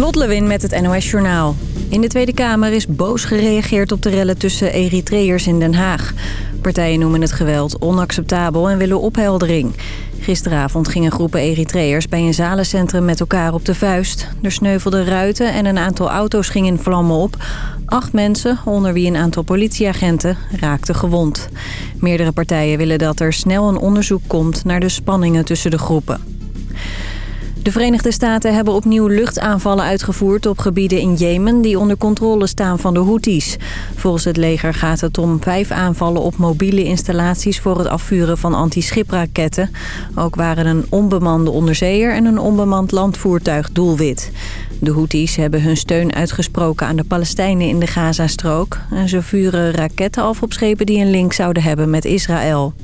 Lot Lewin met het NOS Journaal. In de Tweede Kamer is boos gereageerd op de rellen tussen Eritreërs in Den Haag. Partijen noemen het geweld onacceptabel en willen opheldering. Gisteravond gingen groepen Eritreërs bij een zalencentrum met elkaar op de vuist. Er sneuvelden ruiten en een aantal auto's gingen in vlammen op. Acht mensen, onder wie een aantal politieagenten, raakten gewond. Meerdere partijen willen dat er snel een onderzoek komt naar de spanningen tussen de groepen. De Verenigde Staten hebben opnieuw luchtaanvallen uitgevoerd op gebieden in Jemen... die onder controle staan van de Houthis. Volgens het leger gaat het om vijf aanvallen op mobiele installaties... voor het afvuren van anti-schipraketten. Ook waren een onbemande onderzeeër en een onbemand landvoertuig doelwit. De Houthis hebben hun steun uitgesproken aan de Palestijnen in de Gazastrook. En ze vuren raketten af op schepen die een link zouden hebben met Israël.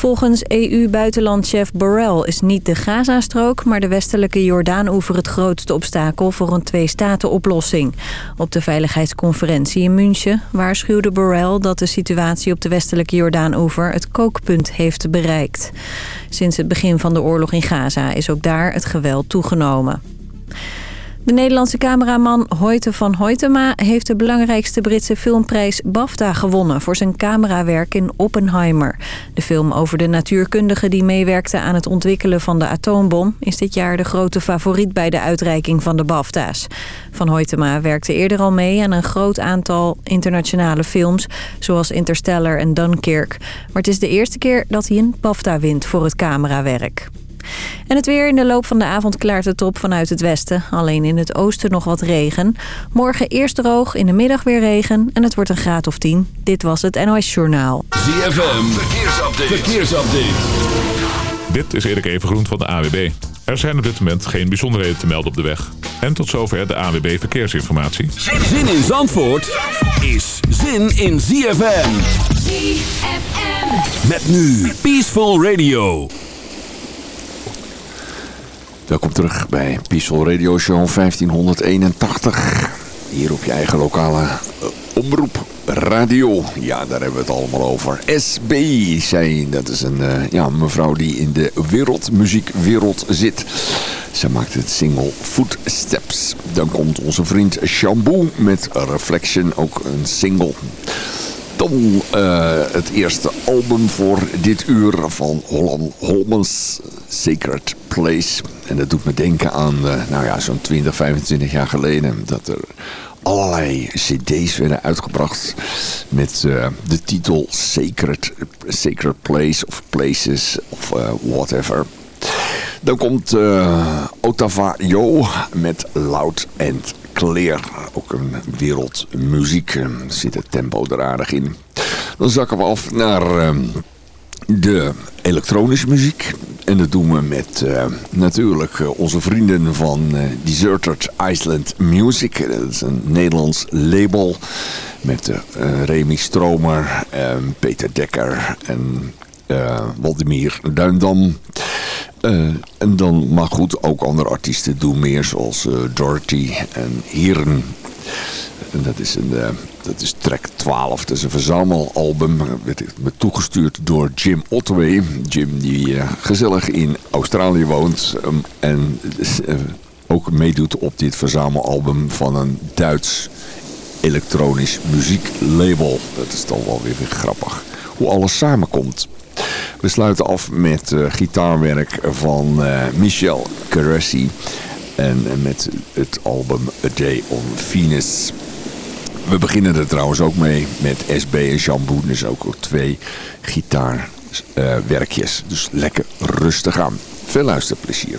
Volgens EU-buitenlandchef Borrell is niet de Gazastrook... maar de westelijke Jordaan-oever het grootste obstakel voor een twee-staten-oplossing. Op de veiligheidsconferentie in München waarschuwde Borrell... dat de situatie op de westelijke Jordaan-oever het kookpunt heeft bereikt. Sinds het begin van de oorlog in Gaza is ook daar het geweld toegenomen. De Nederlandse cameraman Hoyte van Hoytema heeft de belangrijkste Britse filmprijs BAFTA gewonnen voor zijn camerawerk in Oppenheimer. De film over de natuurkundige die meewerkte aan het ontwikkelen van de atoombom is dit jaar de grote favoriet bij de uitreiking van de BAFTA's. Van Hoytema werkte eerder al mee aan een groot aantal internationale films zoals Interstellar en Dunkirk. Maar het is de eerste keer dat hij een BAFTA wint voor het camerawerk. En het weer in de loop van de avond klaart het op vanuit het westen. Alleen in het oosten nog wat regen. Morgen eerst droog, in de middag weer regen en het wordt een graad of 10. Dit was het NOS Journaal. ZFM, verkeersupdate. verkeersupdate. Dit is Erik Evengroen van de AWB. Er zijn op dit moment geen bijzonderheden te melden op de weg. En tot zover de AWB Verkeersinformatie. Zin in Zandvoort is zin in ZFM. ZFM. Met nu Peaceful Radio. Welkom terug bij Peaceful Radio Show 1581. Hier op je eigen lokale uh, omroep radio. Ja, daar hebben we het allemaal over. SB, zij, dat is een uh, ja, mevrouw die in de wereldmuziekwereld zit. Ze maakt het single Footsteps. Dan komt onze vriend Shambo met Reflection, ook een single. Dan uh, het eerste album voor dit uur van Holland Holmans Sacred Place. En dat doet me denken aan, uh, nou ja, zo'n 20, 25 jaar geleden. Dat er allerlei cd's werden uitgebracht met uh, de titel Sacred, Sacred Place of Places of whatever. Dan komt Otava Jo met Loud and Ook een wereldmuziek. Er zit het tempo er aardig in. Dan zakken we af naar uh, de elektronische muziek. En dat doen we met uh, natuurlijk uh, onze vrienden van uh, Deserted Iceland Music. Dat is een Nederlands label met Remy Stromer, Peter Dekker en Waldemir Duindam. en dan, maar goed, ook andere artiesten doen meer zoals Dorothy en Hieren. En dat is, een, uh, dat is track 12. Dat is een verzamelalbum. Werd me toegestuurd door Jim Ottaway. Jim die uh, gezellig in Australië woont. Um, en uh, ook meedoet op dit verzamelalbum van een Duits elektronisch muzieklabel. Dat is dan wel weer, weer grappig. Hoe alles samenkomt. We sluiten af met gitaarwerk van Michel Caressi. En met het album A Day on Venus. We beginnen er trouwens ook mee met SB en Jamboen. Dus ook twee gitaarwerkjes. Dus lekker rustig aan. Veel luisterplezier.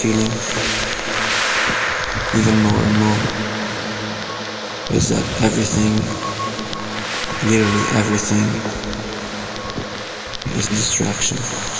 Feeling. Even more and more. Is that everything, literally everything, is distraction.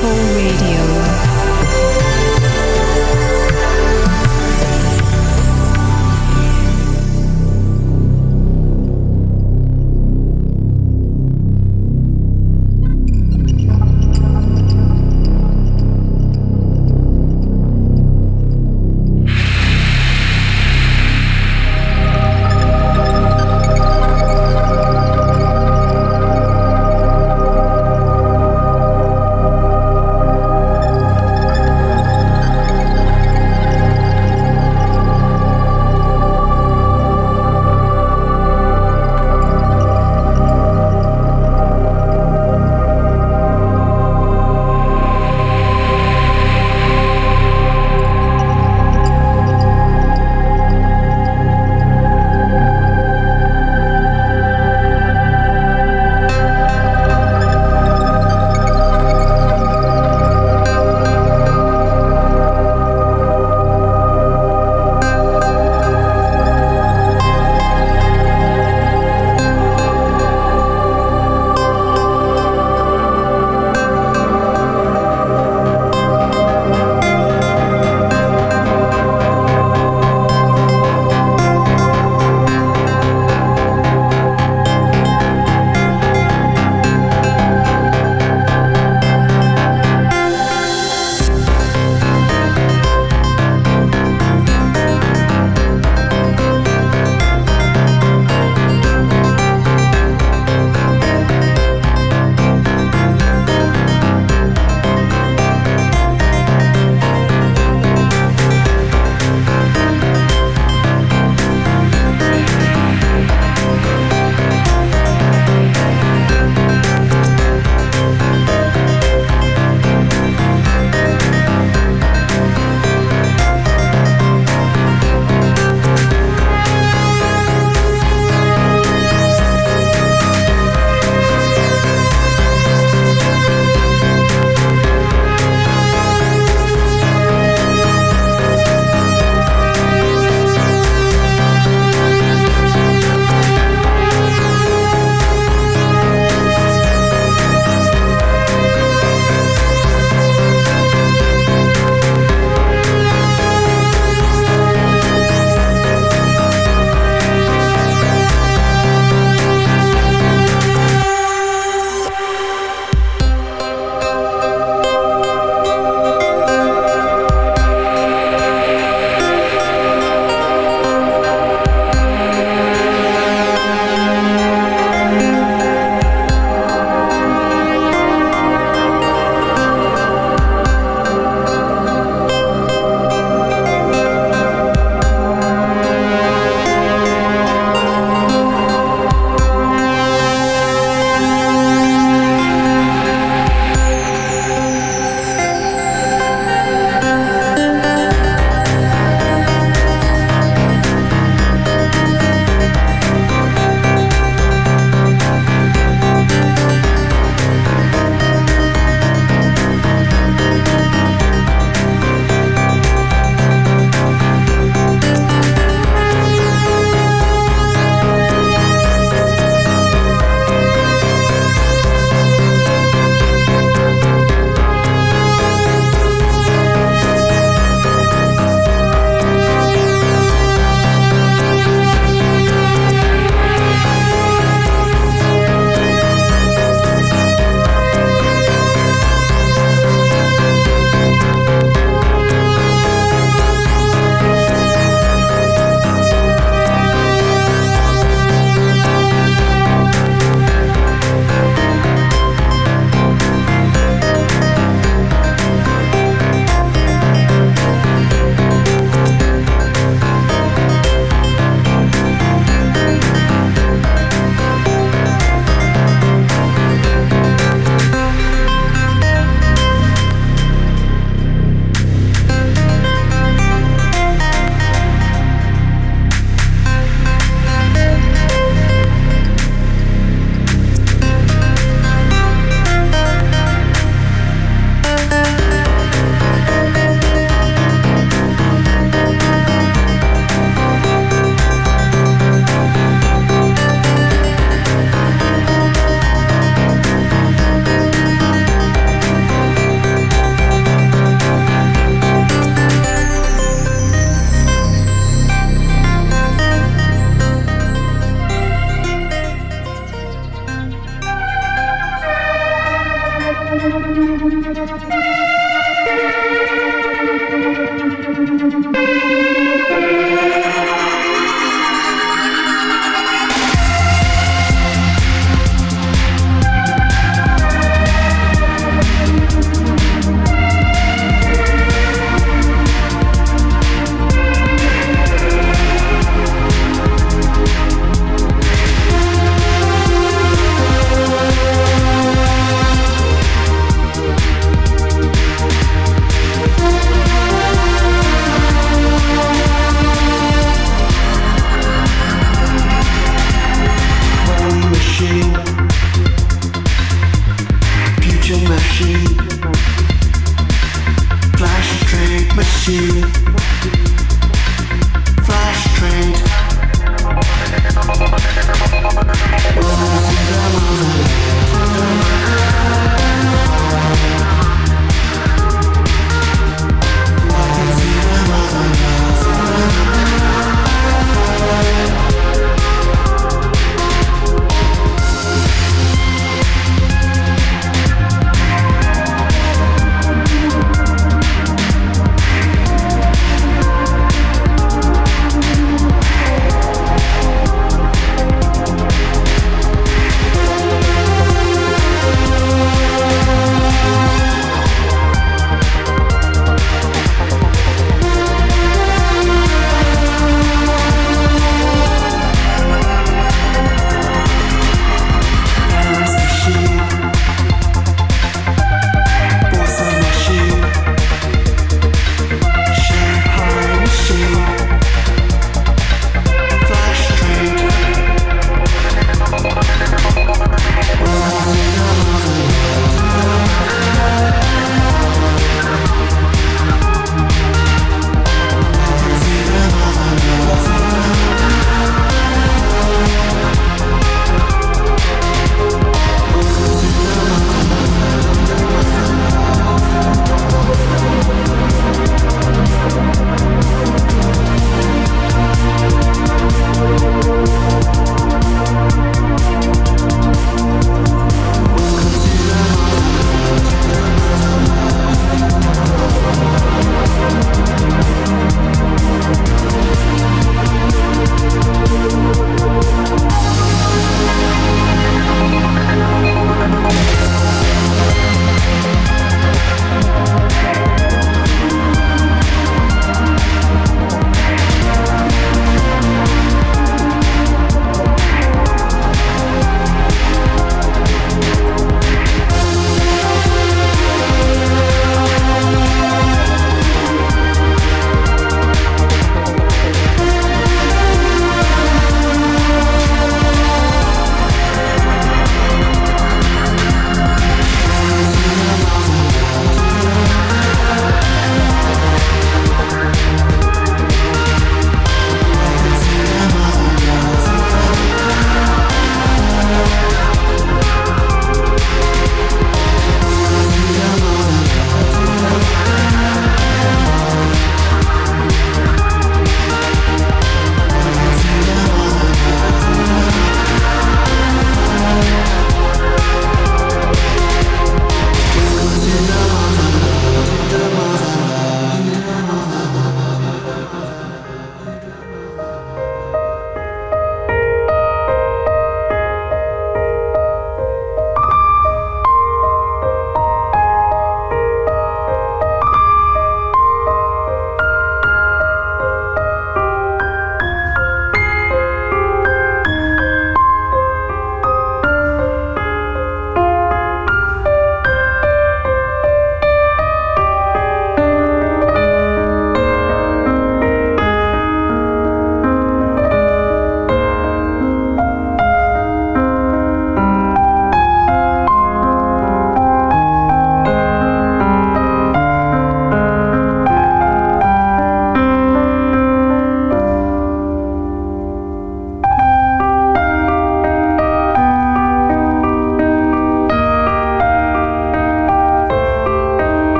hold